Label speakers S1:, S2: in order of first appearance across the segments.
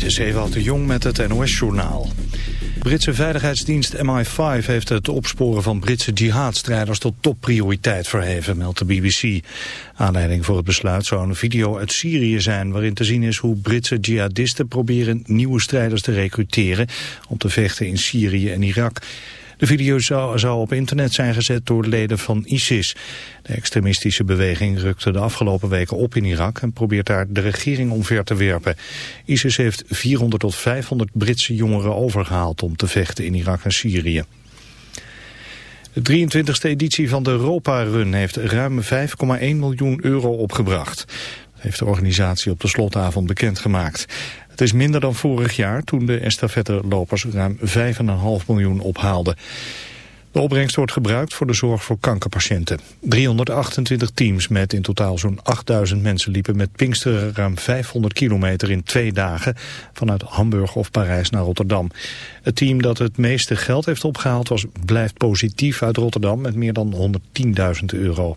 S1: Dit is Ewald de Jong met het NOS-journaal. Britse veiligheidsdienst MI5 heeft het opsporen van Britse jihadstrijders tot topprioriteit verheven, meldt de BBC. Aanleiding voor het besluit zou een video uit Syrië zijn waarin te zien is hoe Britse jihadisten proberen nieuwe strijders te recruteren om te vechten in Syrië en Irak. De video zou, zou op internet zijn gezet door leden van ISIS. De extremistische beweging rukte de afgelopen weken op in Irak en probeert daar de regering omver te werpen. ISIS heeft 400 tot 500 Britse jongeren overgehaald om te vechten in Irak en Syrië. De 23e editie van de Europa Run heeft ruim 5,1 miljoen euro opgebracht. Dat heeft de organisatie op de slotavond bekendgemaakt. Het is minder dan vorig jaar toen de estafette-lopers ruim 5,5 miljoen ophaalden. De opbrengst wordt gebruikt voor de zorg voor kankerpatiënten. 328 teams met in totaal zo'n 8000 mensen liepen met Pinksteren ruim 500 kilometer in twee dagen vanuit Hamburg of Parijs naar Rotterdam. Het team dat het meeste geld heeft opgehaald was Blijft Positief uit Rotterdam met meer dan 110.000 euro.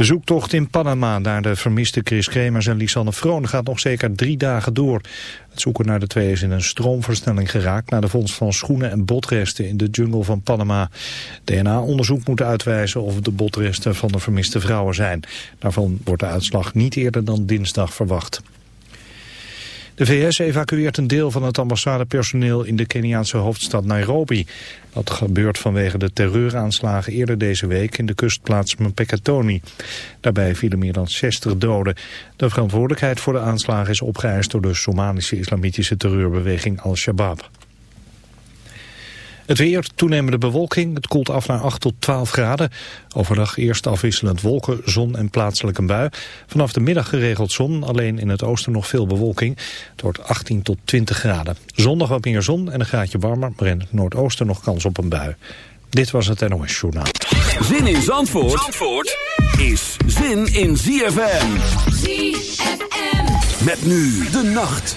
S1: De zoektocht in Panama naar de vermiste Chris Kremers en Lisanne Vroon gaat nog zeker drie dagen door. Het zoeken naar de twee is in een stroomversnelling geraakt... na de vondst van schoenen en botresten in de jungle van Panama. DNA-onderzoek moet uitwijzen of de botresten van de vermiste vrouwen zijn. Daarvan wordt de uitslag niet eerder dan dinsdag verwacht. De VS evacueert een deel van het ambassadepersoneel in de Keniaanse hoofdstad Nairobi. Dat gebeurt vanwege de terreuraanslagen eerder deze week in de kustplaats Mpekatoni. Daarbij vielen meer dan 60 doden. De verantwoordelijkheid voor de aanslagen is opgeëist door de Somalische islamitische terreurbeweging Al-Shabaab. Het weer, toenemende bewolking. Het koelt af naar 8 tot 12 graden. Overdag eerst afwisselend wolken, zon en plaatselijk een bui. Vanaf de middag geregeld zon, alleen in het oosten nog veel bewolking. Het wordt 18 tot 20 graden. Zondag wat meer zon en een graadje warmer, maar in het noordoosten nog kans op een bui. Dit was het NOS Journaal.
S2: Zin in Zandvoort, Zandvoort is zin in ZFM.
S3: ZFM.
S2: Met nu de nacht.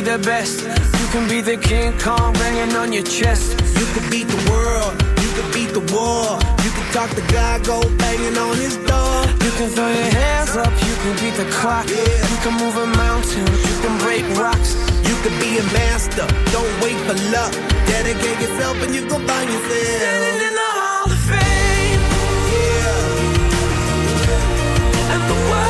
S4: be
S5: the best. You can be the King Kong banging on your chest.
S6: You could beat the world. You could beat the war. You could talk to God, go banging on his door.
S5: You can throw your hands up. You can beat the clock.
S6: Yeah.
S5: You can move a mountain. You can break rocks.
S6: You could be a master. Don't wait for luck. Dedicate yourself and you can find yourself.
S5: Standing in the Hall of Fame.
S6: Yeah.
S5: And the world.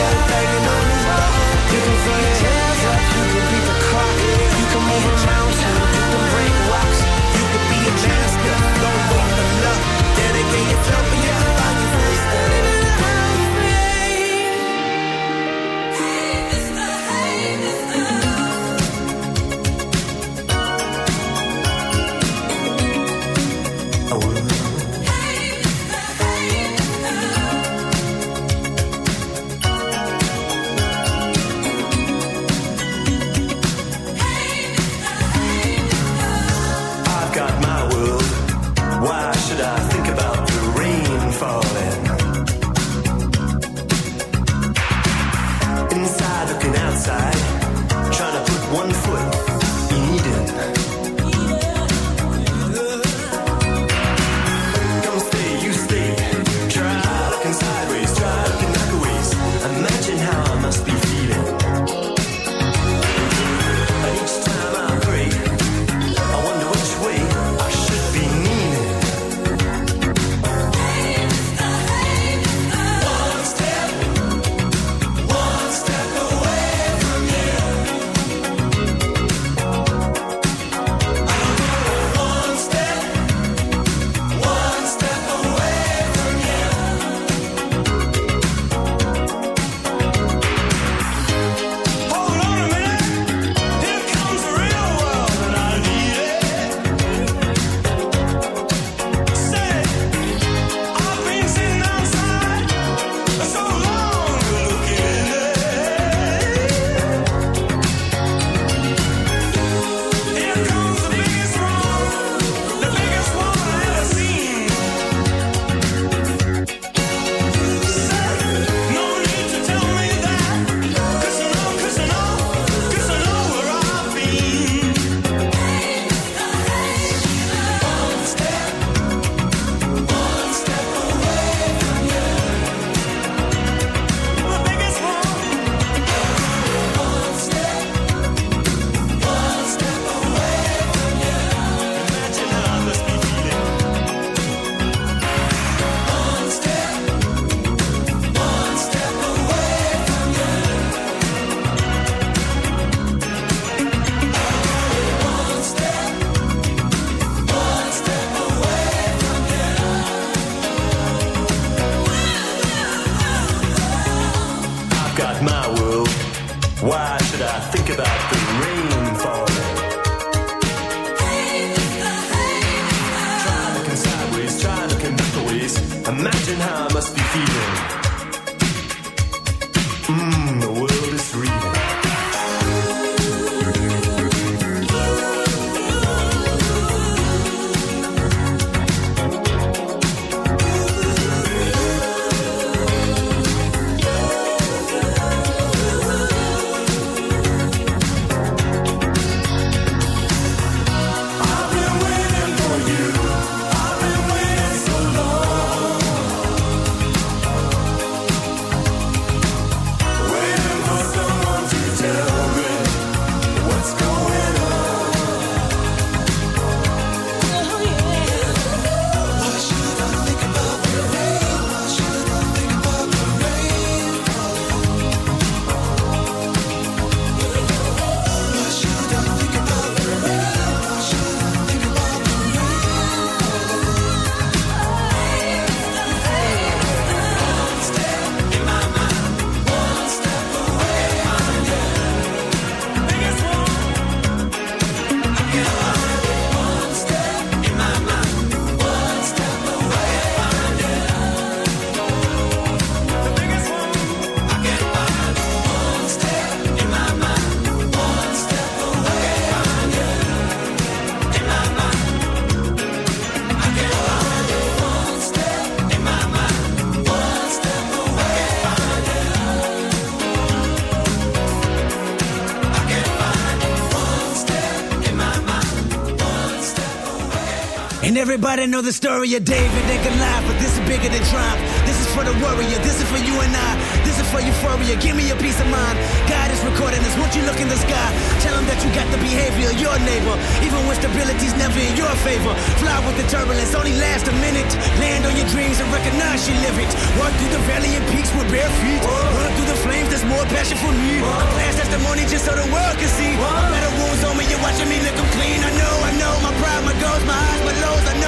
S5: on
S6: his wall.
S5: You can
S7: feel it.
S6: Everybody know the story of David and Goliath, but this is bigger than triumph. This is for the warrior. This is for you and I. This is for euphoria. Give me a peace of mind. God is recording this. Won't you look in the sky? Tell him that you got the behavior of your neighbor, even when stability's never in your favor. Fly with the turbulence, only last a minute. Land on your dreams and recognize you live it. Walk through the valley and peaks with bare feet. Run through the flames, there's more passion for me. A past testimony just so the world can see. Better wounds on me, you're watching me look them clean. I know, I know, my pride, my goals, my highs, my lows. I know,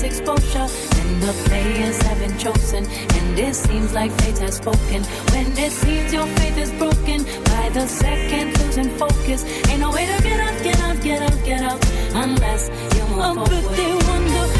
S8: gets exposure. And the players have been chosen, and it seems like fate has spoken. When it seems your faith is broken, by the second losing focus. Ain't no way to get out, get out, get out, get out, unless you move
S9: Oh,
S8: forward.
S9: but they wonder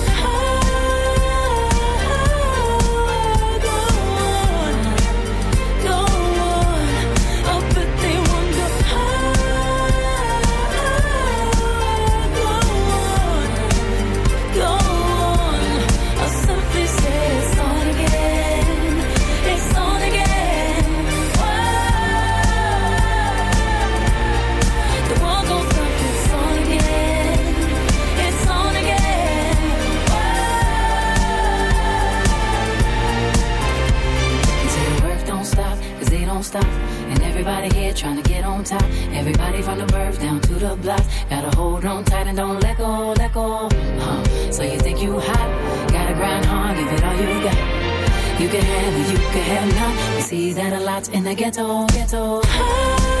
S9: On
S8: top. Everybody from the birth down to the blocks. Gotta hold on tight and don't let go, let go. Huh. So you think you hot? Gotta grind hard, give it all you got. You can have it, you can have none. We see that a lot in the ghetto, ghetto.
S9: Go